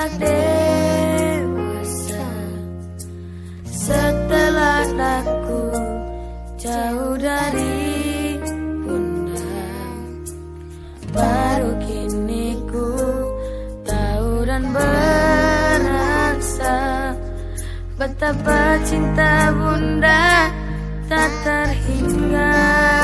beranjak dewasa Setelah aku jauh dari bunda Baru kini ku tahu dan berasa Betapa cinta bunda tak terhingga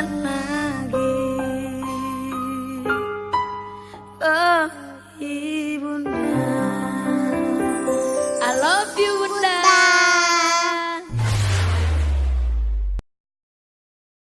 lagi. Oh, I love you bunda